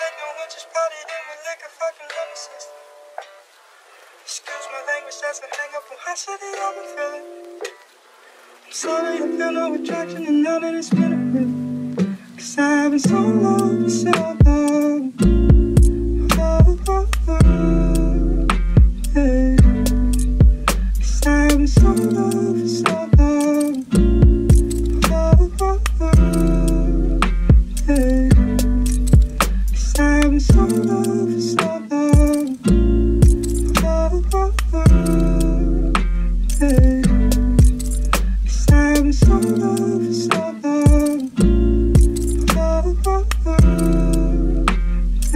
I just potted in with liquor, fucking lyricist. Excuse my language, that's a hang up from high city, I've been feeling. I'm sorry, I feel no attraction, and none of this benefit. Cause I've been so long, so